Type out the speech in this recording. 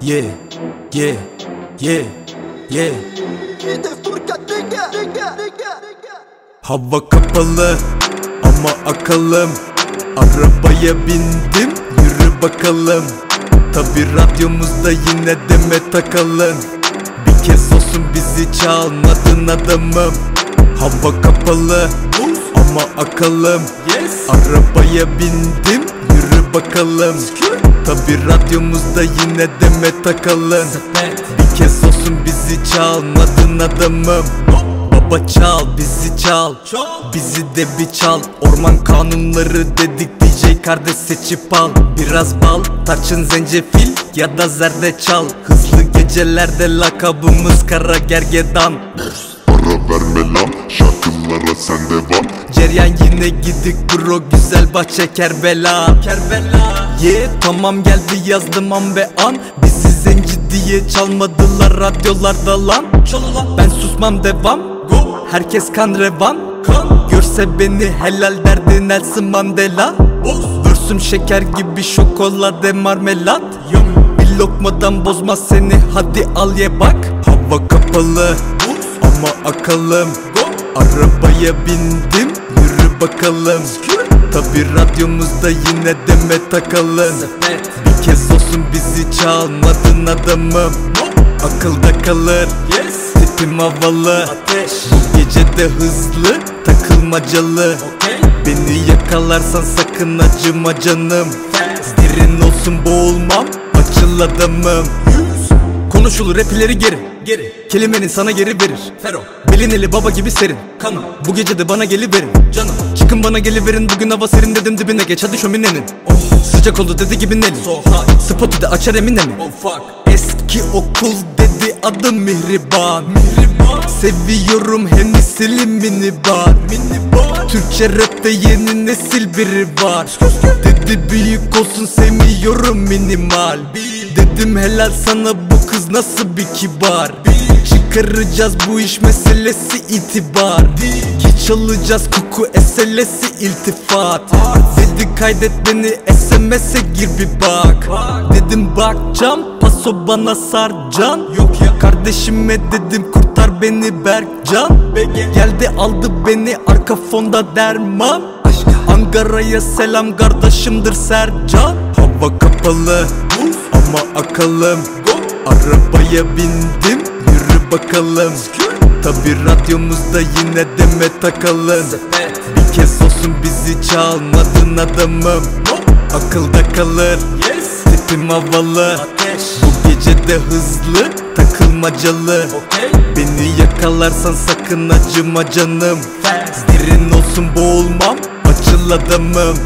Yeah, yeah, yeah, yeah. Hava kapalı ama akalım. Arabaya bindim yürü bakalım. Tabi radyomuzda yine deme takalım. Bir kez olsun bizi çalmadın adamım. Hava kapalı ama akalım. Arabaya bindim yürü bakalım Tabi radyomuzda yine deme takalım Bir kez olsun bizi çalmadın adamım Baba çal bizi çal. Bizi de bir çal. Orman kanunları dedik DJ kardeş seçip al. Biraz bal tarçın zencefil ya da zerdeçal. Hızlı gecelerde lakabımız kara gergedan. Ara verme lan. Şarkılara sende var Ceryan yine gidik bro güzel bahçe Kerbela. Kerbela Yeah tamam geldi yazdım an ve an. Bizi zenci diye çalmadılar radyolarda lan. Ben susmam devam. Herkes kan revan. Görse beni helal derdi Nelson Mandela. Vürsüm şeker gibi şokolade marmelat. Bir lokmadan bozmaz seni hadi al ye bak. Hava kapalı. Ama akalım. Arabaya bindim yürü bakalım Tabi radyomuzda yine deme takalım. Bir kez olsun bizi çalmadın adamım. Akılda kalır. Tipim havalı. Bu gece de hızlı takılmacalı. Beni yakalarsan sakın acıma canım. Derin olsun boğulmam açıl adamım. Konuşulur rapileri geri Geri. Kelimenin sana geri verir. Fero. Belin eli baba gibi serin. Kanım. Bu gece de bana geliverin. Canım Çıkın bana geliverin Bugün hava serin dedim dibine geç. Hadi şöminenin. Oh. Sıcak oldu dedi gibi Nelly so Spotu da açar emine mi oh. Eski okul dedi adım Mihriban. Mihriban Seviyorum Hennessy'li mini bar Mini bar Türkçe rapte yeni nesil biri var. Dedi büyük olsun sevmiyorum minimal. Dedim helal sana bu kız nasıl bir kibar? Çıkaracağız bu iş meselesi itibar. Ki çalacağız koku eselesi iltifat. Dedi kaydet beni SMS'e gir bir bak. Dedim bakcam paso bana sarcan. Yok ya kardeşime dedim kurtar beni Berkcan. Geldi aldı beni arka fonda derman. Ankara'ya selam kardeşimdir Sercan. Hava kapalı ama akalım. Arabaya bindim yürü bakalım Tabi radyomuzda yine deme takalım. Bir kez olsun bizi çalmadın adamım. Akılda kalır. Tipim havalı. Bu gece de hızlı takılmacalı. Beni yakalarsan sakın acıma canım. Derin olsun boğulmam açıl adamım